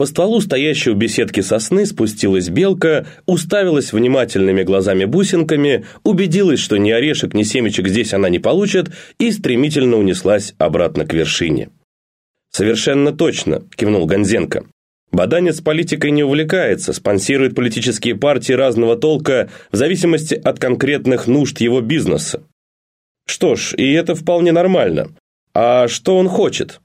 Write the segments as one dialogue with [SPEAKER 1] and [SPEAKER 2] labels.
[SPEAKER 1] По стволу стоящей у беседки сосны спустилась белка, уставилась внимательными глазами-бусинками, убедилась, что ни орешек, ни семечек здесь она не получит, и стремительно унеслась обратно к вершине. «Совершенно точно», – кивнул Гонзенко. Баданец политикой не увлекается, спонсирует политические партии разного толка в зависимости от конкретных нужд его бизнеса. Что ж, и это вполне нормально. А что он хочет?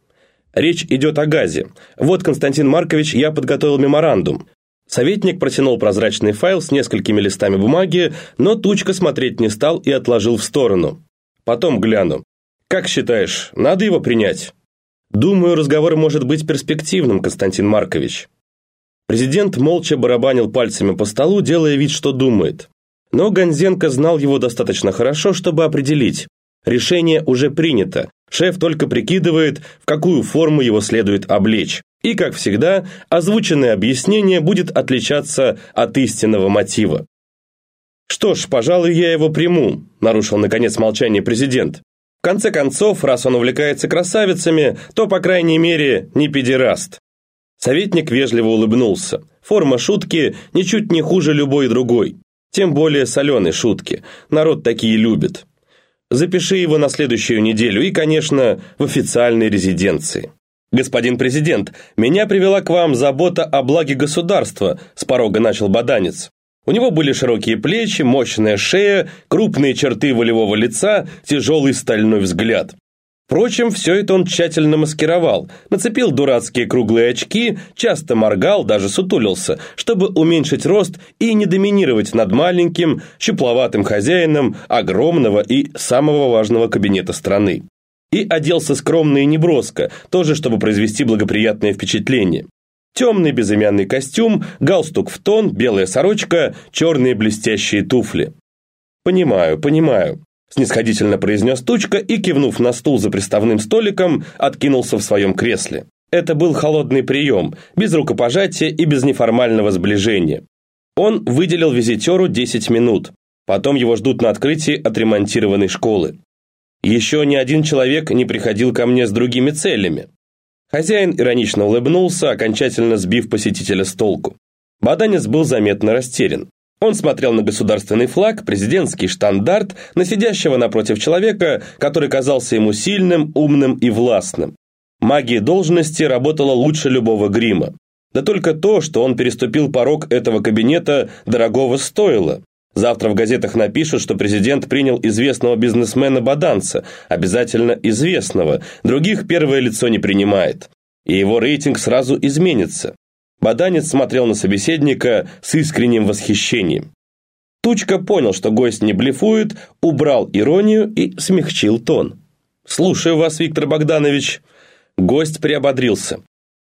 [SPEAKER 1] Речь идет о газе. Вот, Константин Маркович, я подготовил меморандум. Советник протянул прозрачный файл с несколькими листами бумаги, но Тучка смотреть не стал и отложил в сторону. Потом гляну. Как считаешь, надо его принять? Думаю, разговор может быть перспективным, Константин Маркович. Президент молча барабанил пальцами по столу, делая вид, что думает. Но Гонзенко знал его достаточно хорошо, чтобы определить. Решение уже принято, Шеф только прикидывает, в какую форму его следует облечь. И, как всегда, озвученное объяснение будет отличаться от истинного мотива. «Что ж, пожалуй, я его приму», – нарушил, наконец, молчание президент. «В конце концов, раз он увлекается красавицами, то, по крайней мере, не педераст». Советник вежливо улыбнулся. Форма шутки ничуть не хуже любой другой. Тем более соленой шутки. Народ такие любит. Запиши его на следующую неделю и, конечно, в официальной резиденции. «Господин президент, меня привела к вам забота о благе государства», – с порога начал Баданец. У него были широкие плечи, мощная шея, крупные черты волевого лица, тяжелый стальной взгляд. Впрочем, все это он тщательно маскировал, нацепил дурацкие круглые очки, часто моргал, даже сутулился, чтобы уменьшить рост и не доминировать над маленьким, щупловатым хозяином огромного и самого важного кабинета страны. И оделся скромно и неброско, тоже чтобы произвести благоприятное впечатление. Темный безымянный костюм, галстук в тон, белая сорочка, черные блестящие туфли. «Понимаю, понимаю. Снисходительно произнес Тучка и, кивнув на стул за приставным столиком, откинулся в своем кресле. Это был холодный прием, без рукопожатия и без неформального сближения. Он выделил визитеру 10 минут. Потом его ждут на открытии отремонтированной школы. Еще ни один человек не приходил ко мне с другими целями. Хозяин иронично улыбнулся, окончательно сбив посетителя с толку. Баданец был заметно растерян. Он смотрел на государственный флаг, президентский штандарт, на сидящего напротив человека, который казался ему сильным, умным и властным. Магия должности работала лучше любого грима. Да только то, что он переступил порог этого кабинета, дорогого стоило. Завтра в газетах напишут, что президент принял известного бизнесмена-баданца, обязательно известного, других первое лицо не принимает. И его рейтинг сразу изменится. Баданец смотрел на собеседника с искренним восхищением. Тучка понял, что гость не блефует, убрал иронию и смягчил тон. «Слушаю вас, Виктор Богданович». Гость приободрился.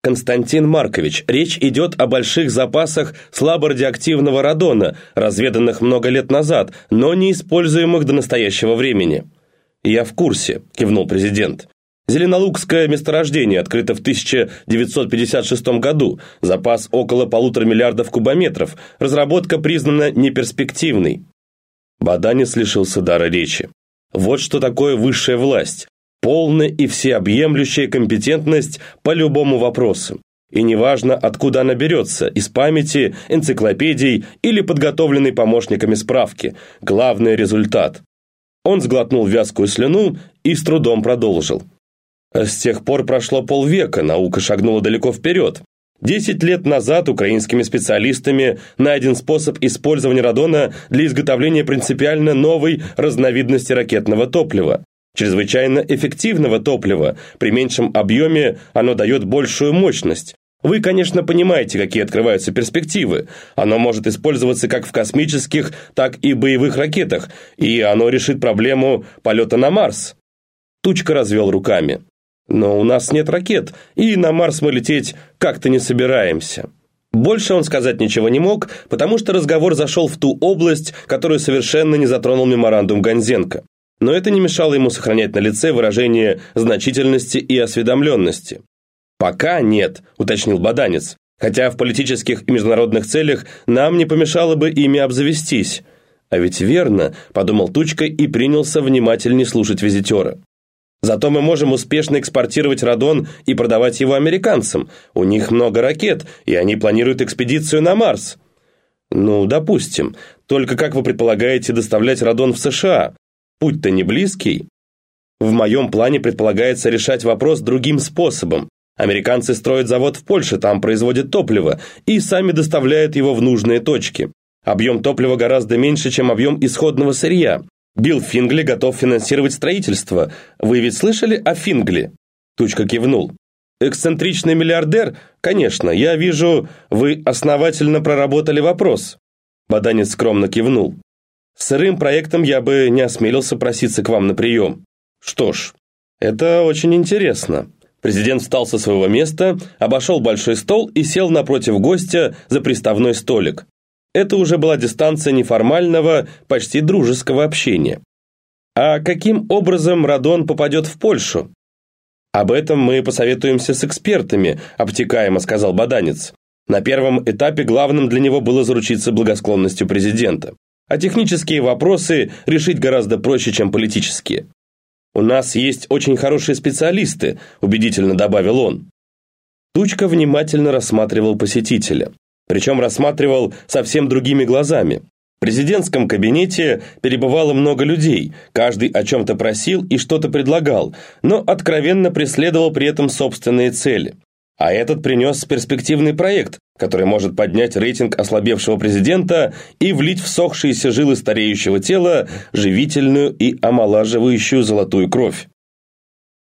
[SPEAKER 1] «Константин Маркович, речь идет о больших запасах слаборадиоактивного радона, разведанных много лет назад, но не используемых до настоящего времени». «Я в курсе», – кивнул президент. Зеленолукское месторождение открыто в 1956 году, запас около полутора миллиардов кубометров, разработка признана неперспективной. Баданец лишился дара речи. Вот что такое высшая власть. Полная и всеобъемлющая компетентность по любому вопросу. И неважно, откуда она берется, из памяти, энциклопедий или подготовленной помощниками справки. Главный результат. Он сглотнул вязкую слюну и с трудом продолжил. С тех пор прошло полвека, наука шагнула далеко вперед. Десять лет назад украинскими специалистами найден способ использования радона для изготовления принципиально новой разновидности ракетного топлива. Чрезвычайно эффективного топлива, при меньшем объеме оно дает большую мощность. Вы, конечно, понимаете, какие открываются перспективы. Оно может использоваться как в космических, так и боевых ракетах, и оно решит проблему полета на Марс. Тучка развел руками. Но у нас нет ракет, и на Марс мы лететь как-то не собираемся. Больше он сказать ничего не мог, потому что разговор зашел в ту область, которую совершенно не затронул меморандум Гонзенко. Но это не мешало ему сохранять на лице выражение значительности и осведомленности. «Пока нет», – уточнил Баданец, «хотя в политических и международных целях нам не помешало бы ими обзавестись». «А ведь верно», – подумал Тучка и принялся внимательнее слушать визитера. Зато мы можем успешно экспортировать радон и продавать его американцам. У них много ракет, и они планируют экспедицию на Марс. Ну, допустим. Только как вы предполагаете доставлять радон в США? Путь-то не близкий. В моем плане предполагается решать вопрос другим способом. Американцы строят завод в Польше, там производят топливо и сами доставляют его в нужные точки. Объем топлива гораздо меньше, чем объем исходного сырья. Билл Фингли готов финансировать строительство. Вы ведь слышали о Фингли?» Тучка кивнул. «Эксцентричный миллиардер? Конечно, я вижу, вы основательно проработали вопрос». Баданец скромно кивнул. «С сырым проектом я бы не осмелился проситься к вам на прием». «Что ж, это очень интересно». Президент встал со своего места, обошел большой стол и сел напротив гостя за приставной столик. Это уже была дистанция неформального, почти дружеского общения. А каким образом радон попадет в Польшу? Об этом мы посоветуемся с экспертами, обтекаемо сказал Баданец. На первом этапе главным для него было заручиться благосклонностью президента. А технические вопросы решить гораздо проще, чем политические. «У нас есть очень хорошие специалисты», убедительно добавил он. Тучка внимательно рассматривал посетителя. Причем рассматривал совсем другими глазами. В президентском кабинете перебывало много людей, каждый о чем-то просил и что-то предлагал, но откровенно преследовал при этом собственные цели. А этот принес перспективный проект, который может поднять рейтинг ослабевшего президента и влить в сохшиеся жилы стареющего тела живительную и омолаживающую золотую кровь.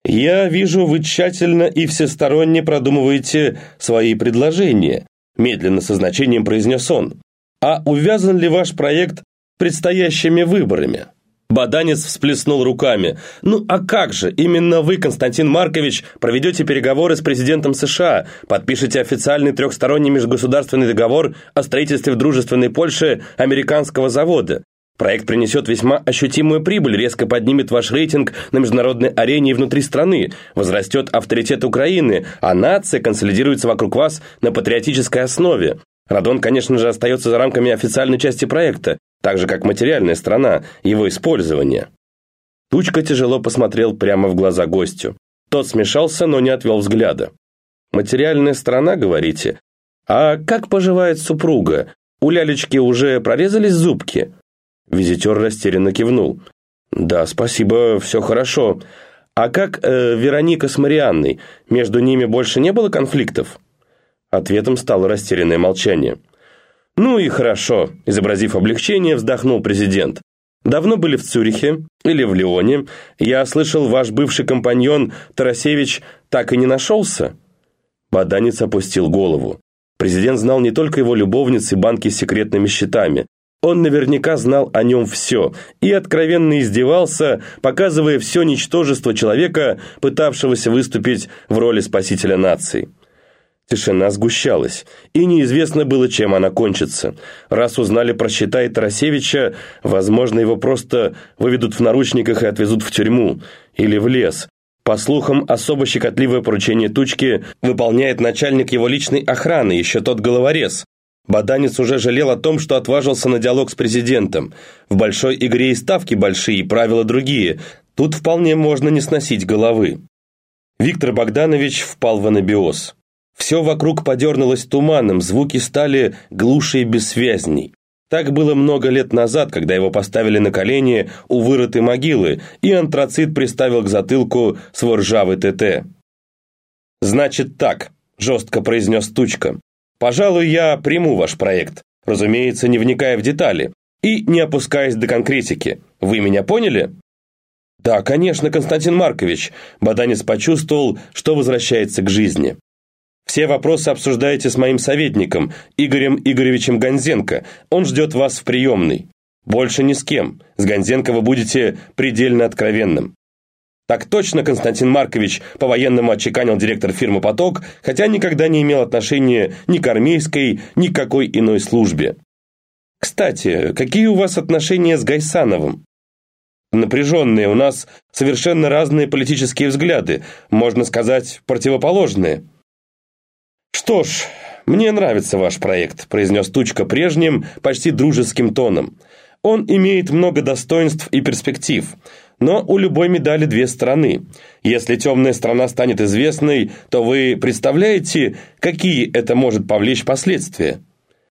[SPEAKER 1] «Я вижу, вы тщательно и всесторонне продумываете свои предложения», медленно со значением произнес он. «А увязан ли ваш проект предстоящими выборами?» Баданец всплеснул руками. «Ну а как же? Именно вы, Константин Маркович, проведете переговоры с президентом США, подпишете официальный трехсторонний межгосударственный договор о строительстве в дружественной Польше американского завода. Проект принесет весьма ощутимую прибыль, резко поднимет ваш рейтинг на международной арене и внутри страны, возрастет авторитет Украины, а нация консолидируется вокруг вас на патриотической основе. Радон, конечно же, остается за рамками официальной части проекта, так же, как материальная сторона, его использования. Тучка тяжело посмотрел прямо в глаза гостю. Тот смешался, но не отвел взгляда. «Материальная сторона, говорите? А как поживает супруга? У лялечки уже прорезались зубки?» Визитер растерянно кивнул. «Да, спасибо, все хорошо. А как э, Вероника с Марианной? Между ними больше не было конфликтов?» Ответом стало растерянное молчание. «Ну и хорошо», – изобразив облегчение, вздохнул президент. «Давно были в Цюрихе или в Лионе? Я слышал, ваш бывший компаньон Тарасевич так и не нашелся?» Баданец опустил голову. Президент знал не только его любовницы и банки с секретными счетами. Он наверняка знал о нем все и откровенно издевался, показывая все ничтожество человека, пытавшегося выступить в роли спасителя нации. Тишина сгущалась, и неизвестно было, чем она кончится. Раз узнали про счета и Тарасевича, возможно, его просто выведут в наручниках и отвезут в тюрьму или в лес. По слухам, особо щекотливое поручение Тучки выполняет начальник его личной охраны, еще тот головорез. Баданец уже жалел о том, что отважился на диалог с президентом. В большой игре и ставки большие, и правила другие. Тут вполне можно не сносить головы. Виктор Богданович впал в анабиоз. Все вокруг подернулось туманом, звуки стали глуше и бессвязней. Так было много лет назад, когда его поставили на колени у вырытой могилы, и антрацит приставил к затылку свой ржавый ТТ. «Значит так», – жестко произнес Тучка. Пожалуй, я приму ваш проект, разумеется, не вникая в детали и не опускаясь до конкретики. Вы меня поняли? Да, конечно, Константин Маркович. Баданец почувствовал, что возвращается к жизни. Все вопросы обсуждаете с моим советником, Игорем Игоревичем Гонзенко. Он ждет вас в приемной. Больше ни с кем. С Гонзенко вы будете предельно откровенным. Так точно Константин Маркович по-военному отчеканил директор фирмы «Поток», хотя никогда не имел отношения ни к армейской, ни к какой иной службе. Кстати, какие у вас отношения с Гайсановым? Напряженные, у нас совершенно разные политические взгляды, можно сказать, противоположные. Что ж, мне нравится ваш проект, произнес Тучка прежним, почти дружеским тоном. Он имеет много достоинств и перспектив. Но у любой медали две стороны. Если темная сторона станет известной, то вы представляете, какие это может повлечь последствия?